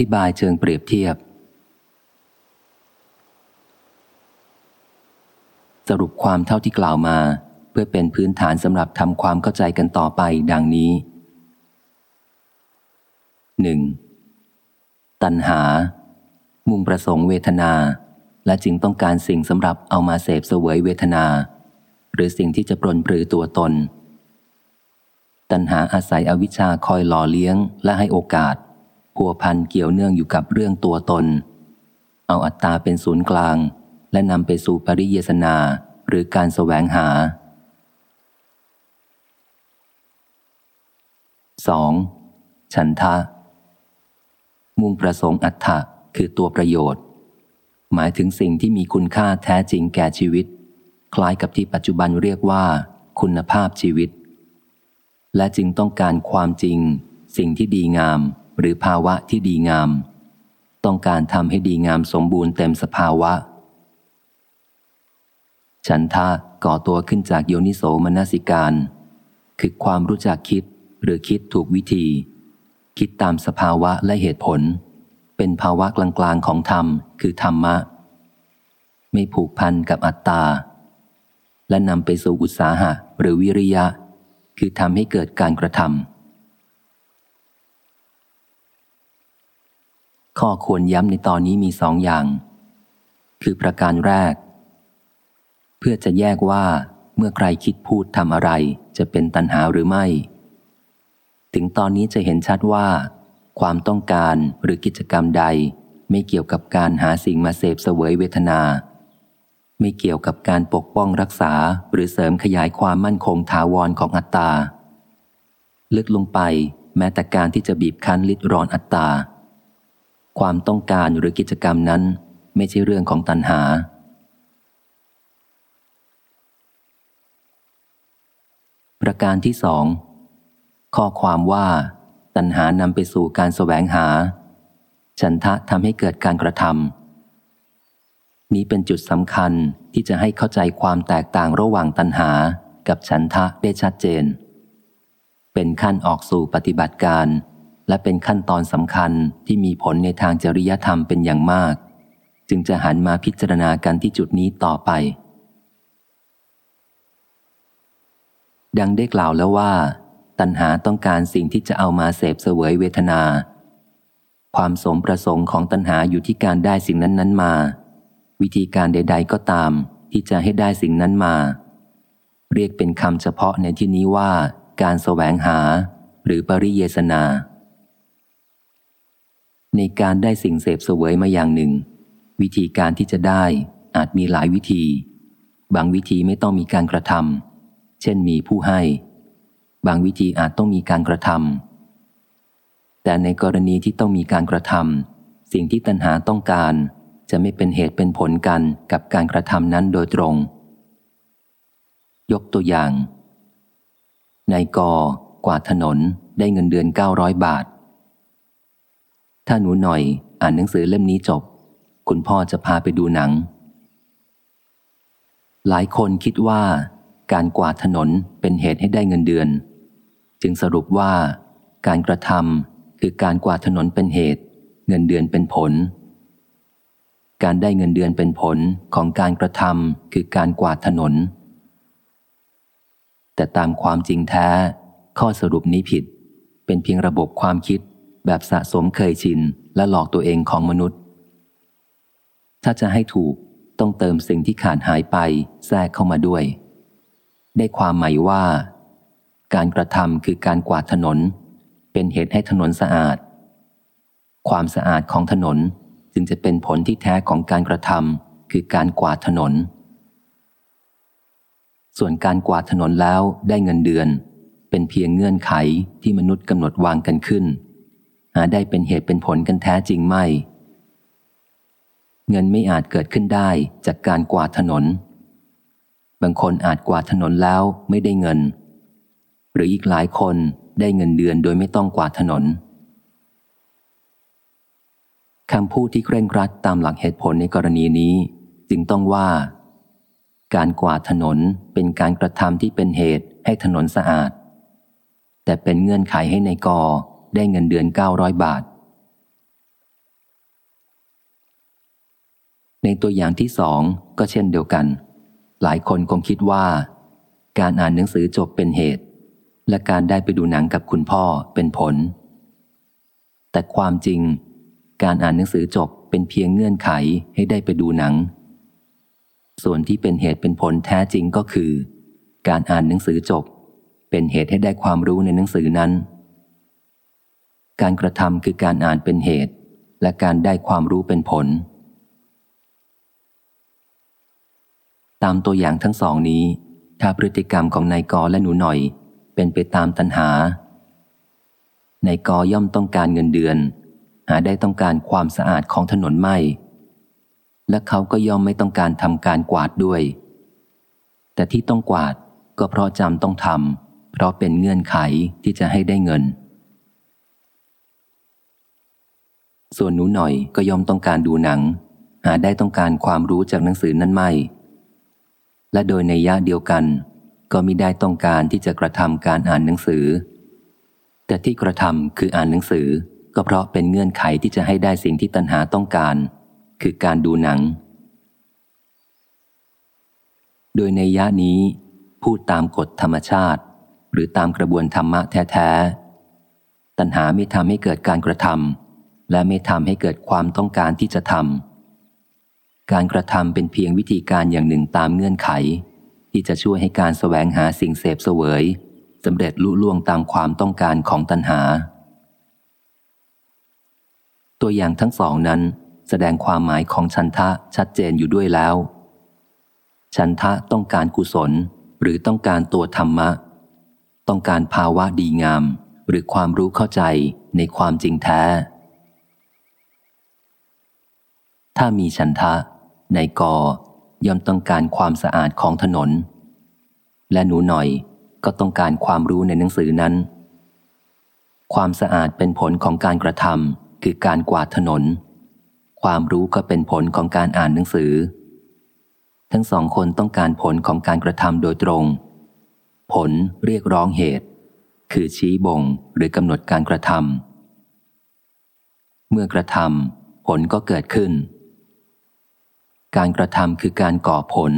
ธิบายเชิงเปรียบเทียบ สรุปความเท่าที่กล่าวมา เพื่อเป็นพื้นฐานสำหรับทำความเข้าใจกันต่อไปดังนี้ 1. ตัณหา มุ่งประสงค์เวทนา และจึงต้องการสิ่งสำหรับเอามาเสพเสวยเวทนา หรือสิ่งที่จะปรนปรือตัวตน ตัณหาอาศัยอวิชชาคอยหล่อเลี้ยงและให้โอกาส พัวพันเกี่ยวเนื่องอยู่กับเรื่องตัวตน เอาอัตตาเป็นศูนย์กลาง และนำไปสู่ปริเยสนาหรือการแสวงหา 2. ฉันทะ มุ่งประสงค์อัตถะคือตัวประโยชน์ หมายถึงสิ่งที่มีคุณค่าแท้จริงแก่ชีวิต คล้ายกับที่ปัจจุบันเรียกว่า คุณภาพชีวิต และจึงต้องการความจริง สิ่งที่ดีงาม หรือภาวะที่ดีงาม ต้องการทำให้ดีงามสมบูรณ์เต็มสภาวะ ฉันทะก่อตัวขึ้นจากโยนิโสมนสิการ คือความรู้จักคิดหรือคิดถูกวิธี คิดตามสภาวะและเหตุผล เป็นภาวะกลางๆของธรรม คือธรรมะ ไม่ผูกพันกับอัตตา และนำไปสู่อุตสาหะหรือวิริยะ คือทำให้เกิดการกระทำ ข้อควรย้ำในตอนนี้มีสองอย่าง คือประการแรก เพื่อจะแยกว่าเมื่อใครคิดพูดทำอะไร จะเป็นตัณหาหรือไม่ ถึงตอนนี้จะเห็นชัดว่า ความต้องการหรือกิจกรรมใด ไม่เกี่ยวกับการหาสิ่งมาเสพเสวยเวทนา ไม่เกี่ยวกับการปกป้องรักษาหรือเสริมขยายความมั่นคงถาวรของอัตตา ลึกลงไปแม้แต่การที่จะบีบคั้นลิดรอนอัตตา ความต้องการหรือกิจกรรมนั้น ไม่ใช่เรื่องของตัณหา ประการที่สองข้อความว่า ตัณหานำไปสู่การแสวงหา ฉันทะทำให้เกิดการกระทำนี้เป็นจุดสำคัญที่จะให้เข้าใจความแตกต่างระหว่างตัณหากับฉันทะได้ชัดเจน เป็นขั้นออกสู่ปฏิบัติการ และเป็นขั้นตอนสำคัญที่มีผลในทางจริยธรรมเป็นอย่างมาก จึงจะหันมาพิจารณากันที่จุดนี้ต่อไป ดังได้กล่าวแล้วว่า ตัณหาต้องการสิ่งที่จะเอามาเสพเสวยเวทนา ความสมประสงค์ของตัณหาอยู่ที่การได้สิ่งนั้นๆมา วิธีการใด ๆ ก็ตาม ที่จะให้ได้สิ่งนั้นมา เรียกเป็นคำเฉพาะในที่นี้ว่า การแสวงหา หรือปริเยสนา ในการได้สิ่งเสพเสวยมาอย่างหนึ่ง วิธีการที่จะได้อาจมีหลายวิธี บางวิธีไม่ต้องมีการกระทำเช่นมีผู้ให้ บางวิธีอาจต้องมีการกระทำแต่ในกรณีที่ต้องมีการกระทำสิ่งที่ตัณหาต้องการ จะไม่เป็นเหตุเป็นผลกันกับการกระทำนั้นโดยตรง ยกตัวอย่างนายกกวาดถนนได้เงินเดือน 900 บาท ถ้าหนูหน่อยอ่านหนังสือเล่มนี้จบ คุณพ่อจะพาไปดูหนัง หลายคนคิดว่า การกวาดถนนเป็นเหตุให้ได้เงินเดือน จึงสรุปว่า การกระทำคือการกวาดถนนเป็นเหตุ เงินเดือนเป็นผล การได้เงินเดือนเป็นผลของการกระทำคือการกวาดถนน แต่ตามความจริงแท้ ข้อสรุปนี้ผิด เป็นเพียงระบบความคิด แบบสะสมเคยชินและหลอกตัวเองของมนุษย์ ถ้าจะให้ถูกต้องเติมสิ่งที่ขาดหายไปแทรกเข้ามาด้วย ได้ความหมายว่า การกระทำคือการกวาดถนน เป็นเหตุให้ถนนสะอาด ความสะอาดของถนนจึงจะเป็นผลที่แท้ของการกระทำคือการกวาดถนน ส่วนการกวาดถนนแล้วได้เงินเดือน เป็นเพียงเงื่อนไขที่มนุษย์กำหนดวางกันขึ้น หาได้เป็นเหตุเป็นผลกันแท้จริงไม่ เงินไม่อาจเกิดขึ้นได้จากการกวาดถนน บางคนอาจกวาดถนนแล้วไม่ได้เงิน หรืออีกหลายคนได้เงินเดือนโดยไม่ต้องกวาดถนนคำพูดที่เคร่งครัดตามหลักเหตุผลในกรณีนี้ จึงต้องว่า การกวาดถนนเป็นการกระทำที่เป็นเหตุให้ถนนสะอาด แต่เป็นเงื่อนไขให้ในกอ ได้เงินเดือน 900 บาท ในตัวอย่างที่สองก็เช่นเดียวกัน หลายคนคงคิดว่า การอ่านหนังสือจบเป็นเหตุ และการได้ไปดูหนังกับคุณพ่อเป็นผล แต่ความจริง การอ่านหนังสือจบเป็นเพียงเงื่อนไขให้ได้ไปดูหนัง ส่วนที่เป็นเหตุเป็นผลแท้จริงก็คือ การอ่านหนังสือจบเป็นเหตุให้ได้ความรู้ในหนังสือนั้น การกระทำคือการอ่านเป็นเหตุ และการได้ความรู้เป็นผล ตามตัวอย่างทั้งสองนี้ ถ้าพฤติกรรมของนายกอและหนูหน่อย เป็นไปตามตัณหานายกอย่อมต้องการเงินเดือน หาได้ต้องการความสะอาดของถนนไม่และเขาก็ย่อมไม่ต้องการทำการกวาดด้วย แต่ที่ต้องกวาดก็เพราะจำต้องทำเพราะเป็นเงื่อนไขที่จะให้ได้เงิน ส่วนหนูหน่อยก็ย่อมต้องการดูหนัง หาได้ต้องการความรู้จากหนังสือนั้นไม่ และโดยในยะเดียวกัน ก็มิได้ต้องการที่จะกระทำการอ่านหนังสือ แต่ที่กระทำคืออ่านหนังสือ ก็เพราะเป็นเงื่อนไขที่จะให้ได้สิ่งที่ตัณหาต้องการ คือการดูหนัง โดยในยะนี้ พูดตามกฎธรรมชาติ หรือตามกระบวนธรรมะแท้ๆตัณหาไม่ทำให้เกิดการกระทำ และไม่ทำให้เกิดความต้องการที่จะทำการกระทำเป็นเพียงวิธีการอย่างหนึ่งตามเงื่อนไข ที่จะช่วยให้การสแสวงหาสิ่งเสพเสวยสำเร็จลุล่วงตามความต้องการของตัณหา ตัวอย่างทั้งสองนั้น แสดงความหมายของชันทะชัดเจนอยู่ด้วยแล้ว ชันทะต้องการกุศล หรือต้องการตัวธรรมะ ต้องการภาวะดีงาม หรือความรู้เข้าใจในความจริงแท้ ถ้ามีชันทะ ในายกย่อมต้องการความสะอาดของถนน และหนูหน่อยก็ต้องการความรู้ในหนังสือนั้น ความสะอาดเป็นผลของการกระทำคือการกวาดถนน ความรู้ก็เป็นผลของการอ่านหนังสือ ทั้งสองคนต้องการผลของการกระทำโดยตรง ผลเรียกร้องเหตุ คือชี้บ่งหรือกำหนดการกระทำเมื่อกระทำผลก็เกิดขึ้น การกระทำคือการก่อผล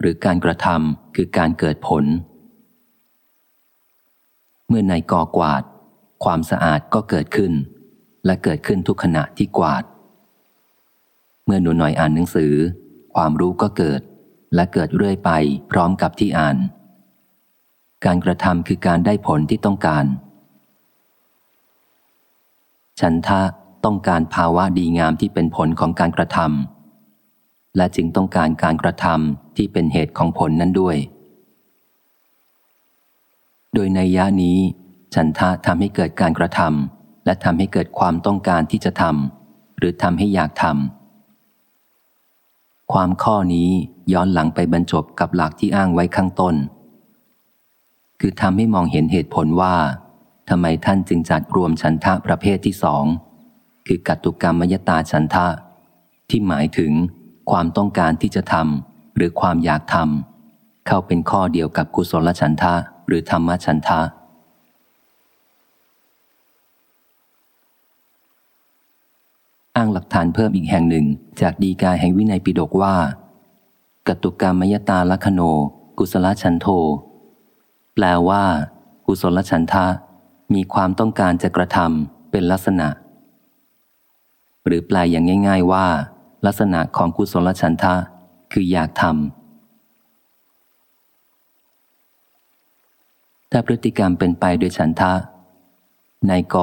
หรือการกระทำคือการเกิดผล เมื่อในก่อกวาด ความสะอาดก็เกิดขึ้น และเกิดขึ้นทุกขณะที่กวาด เมื่อหนูหน่อยอ่านหนังสือ ความรู้ก็เกิด และเกิดเรื่อยไปพร้อมกับที่อ่าน การกระทำคือการได้ผลที่ต้องการ ฉันทะต้องการภาวะดีงามที่เป็นผลของการกระทำ และจึงต้องการการกระทำที่เป็นเหตุของผลนั้นด้วย โดยในยะนี้ ฉันทะทำให้เกิดการกระทำและทำให้เกิดความต้องการที่จะทำหรือทำให้อยากทำความข้อนี้ย้อนหลังไปบรรจบกับหลักที่อ้างไว้ข้างต้น คือทำให้มองเห็นเหตุผลว่าทำไมท่านจึงจัดรวมฉันทะประเภทที่สอง คือกัตตุกรรมมยตาฉันทะ ที่หมายถึง ความต้องการที่จะทำหรือความอยากทำเข้าเป็นข้อเดียวกับกุศลฉันทะหรือธรรมฉันทะ อ้างหลักฐานเพิ่มอีกแห่งหนึ่งจากดีกาแห่งวินัยปิฎกว่ากตุกรรมมยตาลัคโน กุศลฉันโท แปลว่า กุศลฉันทะ มีความต้องการจะกระทำเป็นลักษณะ หรือแปลอย่างง่าย ๆว่า ลักษณะของกุศลฉันทะคืออยากทำถ้าพฤติกรรมเป็นไปโดยฉันทะนายก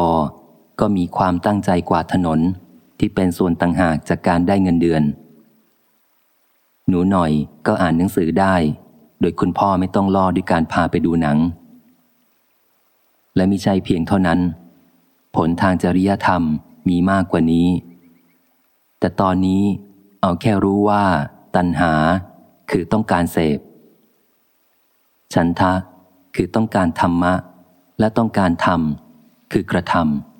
ก็มีความตั้งใจกวาดถนนที่เป็นส่วนต่างหากจากการได้เงินเดือน หนูหน่อยก็อ่านหนังสือได้ โดยคุณพ่อไม่ต้องล่อด้วยการพาไปดูหนัง และมิใช่เพียงเท่านั้น ผลทางจริยธรรมมีมากกว่านี้ แต่ตอนนี้เอาแค่รู้ว่า ตัณหาคือต้องการเสพ ฉันทะคือต้องการธรรมะ และต้องการทำคือกระทำ